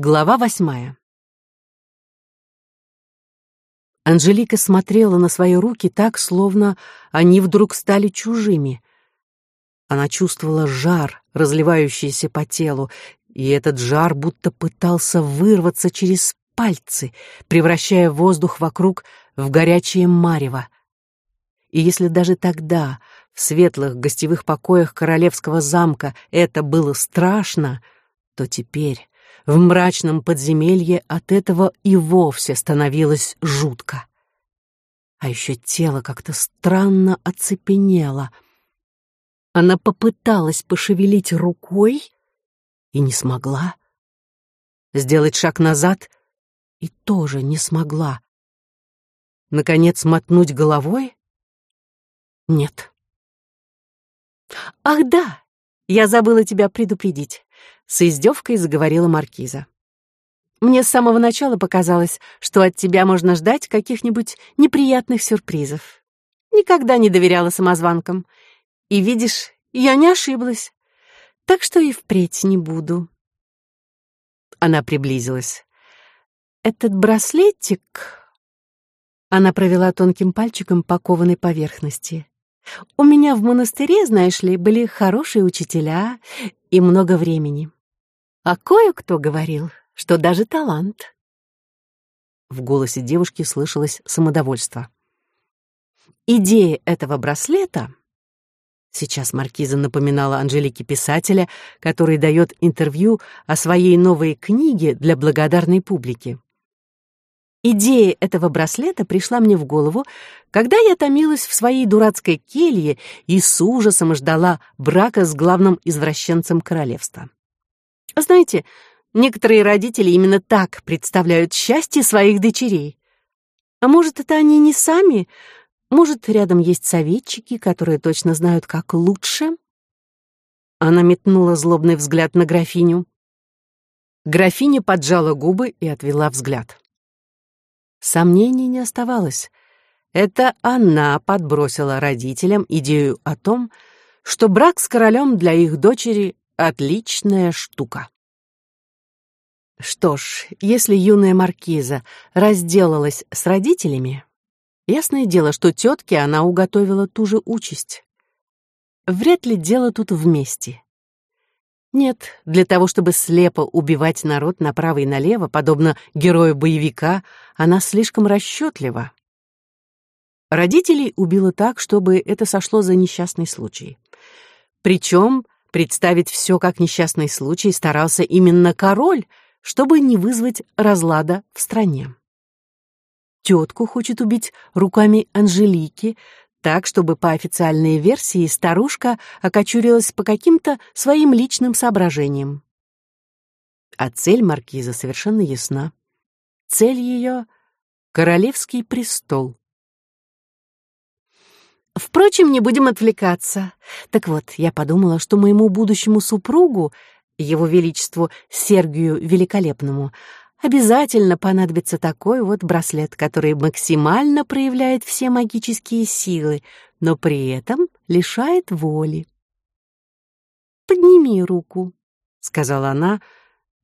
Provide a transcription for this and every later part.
Глава восьмая. Анжелика смотрела на свои руки так, словно они вдруг стали чужими. Она чувствовала жар, разливающийся по телу, и этот жар будто пытался вырваться через пальцы, превращая воздух вокруг в горячее марево. И если даже тогда, в светлых гостевых покоях королевского замка, это было страшно, то теперь в мрачном подземелье от этого и вовсе становилось жутко. А еще тело как-то странно оцепенело. Она попыталась пошевелить рукой и не смогла. Сделать шаг назад и тоже не смогла. Наконец мотнуть головой? Нет. «Ах да, я забыла тебя предупредить. С издевкой заговорила маркиза. «Мне с самого начала показалось, что от тебя можно ждать каких-нибудь неприятных сюрпризов. Никогда не доверяла самозванкам. И видишь, я не ошиблась. Так что и впредь не буду». Она приблизилась. «Этот браслетик...» Она провела тонким пальчиком по кованой поверхности. «У меня в монастыре, знаешь ли, были хорошие учителя и много времени. А кое-кто говорил, что даже талант. В голосе девушки слышалось самодовольство. Идея этого браслета Сейчас маркиза напоминала Анжелике писателя, который дает интервью о своей новой книге для благодарной публики. Идея этого браслета пришла мне в голову, когда я томилась в своей дурацкой келье и с ужасом ждала брака с главным извращенцем королевства. Знаете, некоторые родители именно так представляют счастье своих дочерей. А может, это они не сами? Может, рядом есть советчики, которые точно знают, как лучше? Она метнула злобный взгляд на графиню. Графиня поджала губы и отвела взгляд. Сомнений не оставалось. Это она подбросила родителям идею о том, что брак с королем для их дочери Отличная штука. Что ж, если юная маркиза разделалась с родителями, ясное дело, что тетке она уготовила ту же участь. Вряд ли дело тут вместе. Нет, для того, чтобы слепо убивать народ направо и налево, подобно герою боевика, она слишком расчетлива. Родителей убила так, чтобы это сошло за несчастный случай. Причем Представить все как несчастный случай старался именно король, чтобы не вызвать разлада в стране. Тетку хочет убить руками Анжелики, так, чтобы по официальной версии старушка окочурилась по каким-то своим личным соображениям. А цель маркиза совершенно ясна. Цель ее — королевский престол. Впрочем, не будем отвлекаться. Так вот, я подумала, что моему будущему супругу, его величеству Сергию Великолепному, обязательно понадобится такой вот браслет, который максимально проявляет все магические силы, но при этом лишает воли. «Подними руку», — сказала она,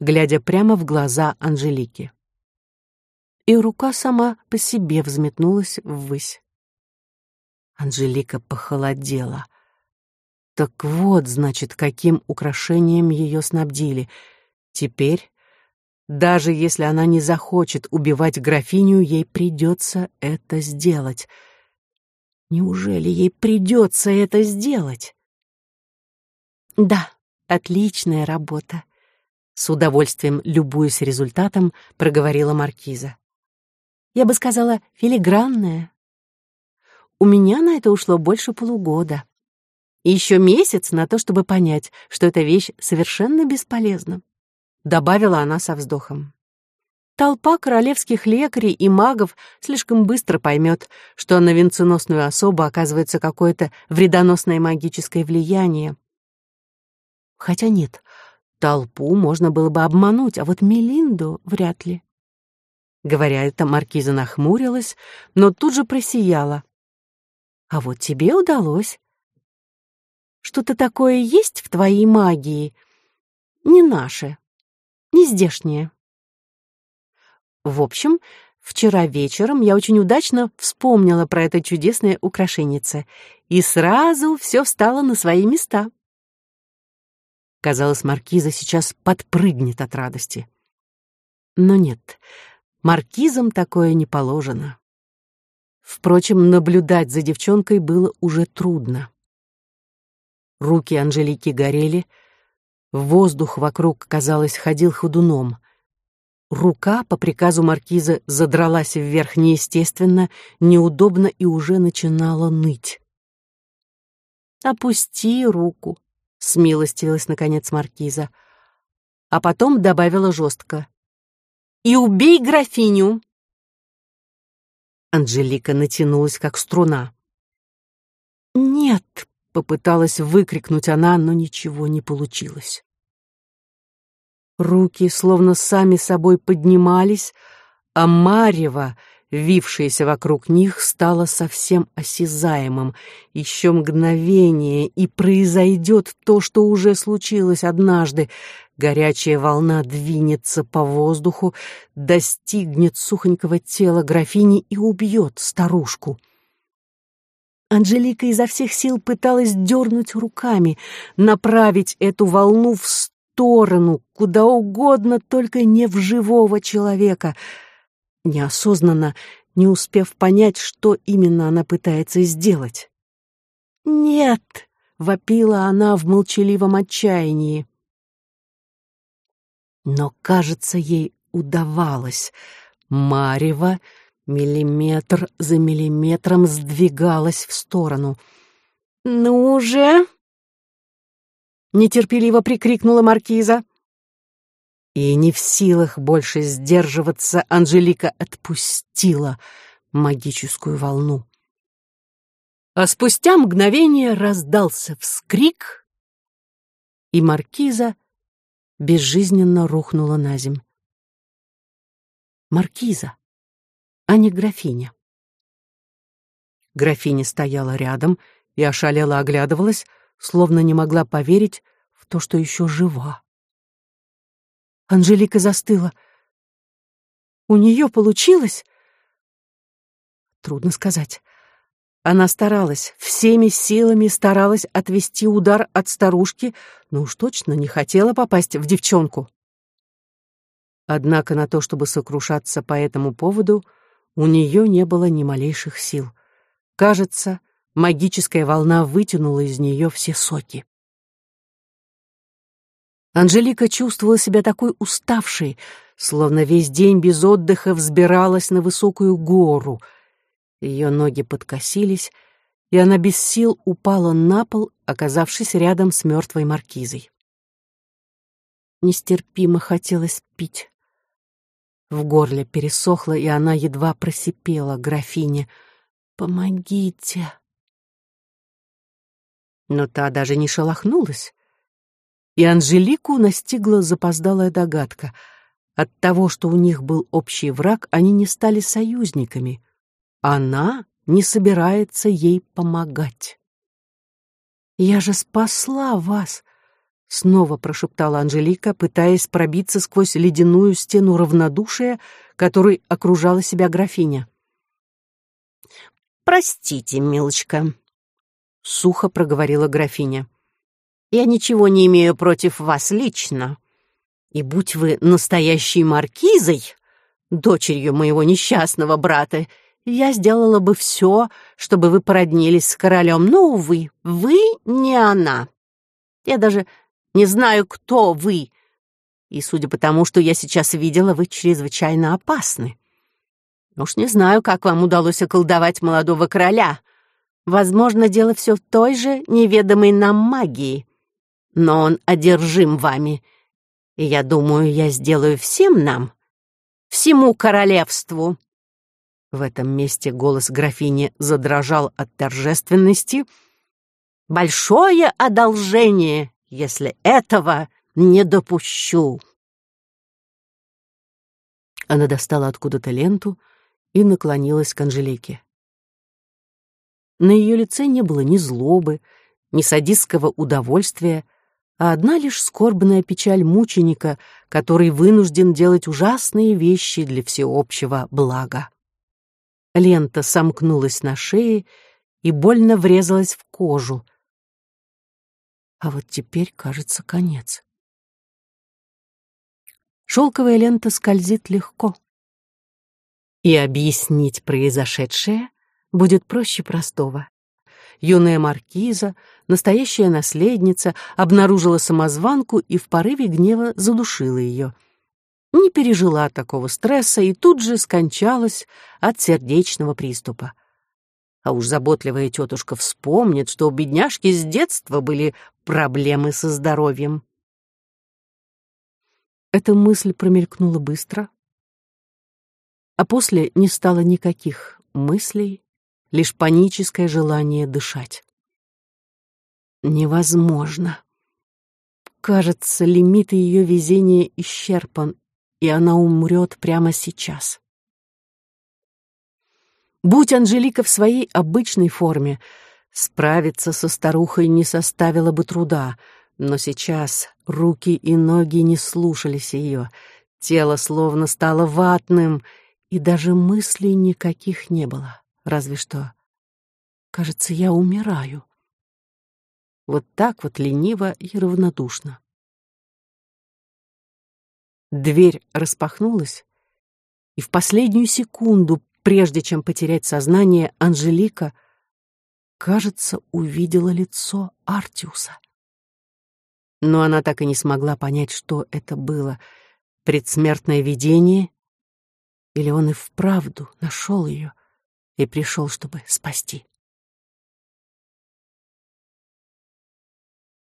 глядя прямо в глаза Анжелики. И рука сама по себе взметнулась ввысь. Анжелика похолодела. Так вот, значит, каким украшением ее снабдили. Теперь, даже если она не захочет убивать графиню, ей придется это сделать. Неужели ей придется это сделать? Да, отличная работа. С удовольствием, любуясь результатом, проговорила маркиза. Я бы сказала, филигранная, у меня на это ушло больше полугода. И еще месяц на то, чтобы понять, что эта вещь совершенно бесполезна. Добавила она со вздохом. Толпа королевских лекарей и магов слишком быстро поймет, что на венценосную особу оказывается какое-то вредоносное магическое влияние. Хотя нет, толпу можно было бы обмануть, а вот Мелинду вряд ли. Говоря это, маркиза нахмурилась, но тут же просияла. А вот тебе удалось. Что-то такое есть в твоей магии? Не наше, не здешнее. В общем, вчера вечером я очень удачно вспомнила про это чудесное украшеннице, и сразу все встало на свои места. Казалось, маркиза сейчас подпрыгнет от радости. Но нет, маркизам такое не положено. Впрочем, наблюдать за девчонкой было уже трудно. Руки Анжелики горели, воздух вокруг, казалось, ходил ходуном. Рука по приказу маркиза задралась вверх неестественно, неудобно и уже начинала ныть. «Опусти руку», смилостивилась наконец маркиза, а потом добавила жестко. «И убей графиню!» Анжелика натянулась, как струна. «Нет!» — попыталась выкрикнуть она, но ничего не получилось. Руки словно сами собой поднимались, а Марьева вившееся вокруг них, стало совсем осязаемым. Еще мгновение, и произойдет то, что уже случилось однажды. Горячая волна двинется по воздуху, достигнет сухонького тела графини и убьет старушку. Анжелика изо всех сил пыталась дернуть руками, направить эту волну в сторону, куда угодно, только не в живого человека — неосознанно, не успев понять, что именно она пытается сделать. «Нет!» — вопила она в молчаливом отчаянии. Но, кажется, ей удавалось. Марева миллиметр за миллиметром сдвигалась в сторону. «Ну же!» — нетерпеливо прикрикнула маркиза. И не в силах больше сдерживаться, Анжелика отпустила магическую волну. А спустя мгновение раздался вскрик, и маркиза безжизненно рухнула на земь. Маркиза, а не графиня. Графиня стояла рядом и ошалела оглядывалась, словно не могла поверить в то, что еще жива. Анжелика застыла. У нее получилось? Трудно сказать. Она старалась, всеми силами старалась отвести удар от старушки, но уж точно не хотела попасть в девчонку. Однако на то, чтобы сокрушаться по этому поводу, у нее не было ни малейших сил. Кажется, магическая волна вытянула из нее все соки. Анжелика чувствовала себя такой уставшей, словно весь день без отдыха взбиралась на высокую гору. Ее ноги подкосились, и она без сил упала на пол, оказавшись рядом с мертвой маркизой. Нестерпимо хотелось пить. В горле пересохло, и она едва просипела графине. «Помогите!» Но та даже не шелохнулась и Анжелику настигла запоздалая догадка. От того, что у них был общий враг, они не стали союзниками. Она не собирается ей помогать. «Я же спасла вас!» — снова прошептала Анжелика, пытаясь пробиться сквозь ледяную стену равнодушия, которой окружала себя графиня. «Простите, милочка», — сухо проговорила графиня. Я ничего не имею против вас лично. И будь вы настоящей маркизой, дочерью моего несчастного брата, я сделала бы все, чтобы вы породнились с королем. Но, увы, вы не она. Я даже не знаю, кто вы. И судя по тому, что я сейчас видела, вы чрезвычайно опасны. Уж не знаю, как вам удалось околдовать молодого короля. Возможно, дело все в той же неведомой нам магии но он одержим вами. И я думаю, я сделаю всем нам, всему королевству». В этом месте голос графини задрожал от торжественности. «Большое одолжение, если этого не допущу». Она достала откуда-то ленту и наклонилась к Анжелике. На ее лице не было ни злобы, ни садистского удовольствия, а одна лишь скорбная печаль мученика, который вынужден делать ужасные вещи для всеобщего блага. Лента сомкнулась на шее и больно врезалась в кожу. А вот теперь, кажется, конец. Шелковая лента скользит легко. И объяснить произошедшее будет проще простого. Юная маркиза, настоящая наследница, обнаружила самозванку и в порыве гнева задушила ее. Не пережила такого стресса и тут же скончалась от сердечного приступа. А уж заботливая тетушка вспомнит, что у бедняжки с детства были проблемы со здоровьем. Эта мысль промелькнула быстро, а после не стало никаких мыслей, лишь паническое желание дышать. Невозможно. Кажется, лимит ее везения исчерпан, и она умрет прямо сейчас. Будь Анжелика в своей обычной форме, справиться со старухой не составило бы труда, но сейчас руки и ноги не слушались ее, тело словно стало ватным, и даже мыслей никаких не было, разве что, кажется, я умираю. Вот так вот лениво и равнодушно. Дверь распахнулась, и в последнюю секунду Прежде чем потерять сознание, Анжелика, кажется, увидела лицо Артиуса. Но она так и не смогла понять, что это было — предсмертное видение, или он и вправду нашел ее и пришел, чтобы спасти.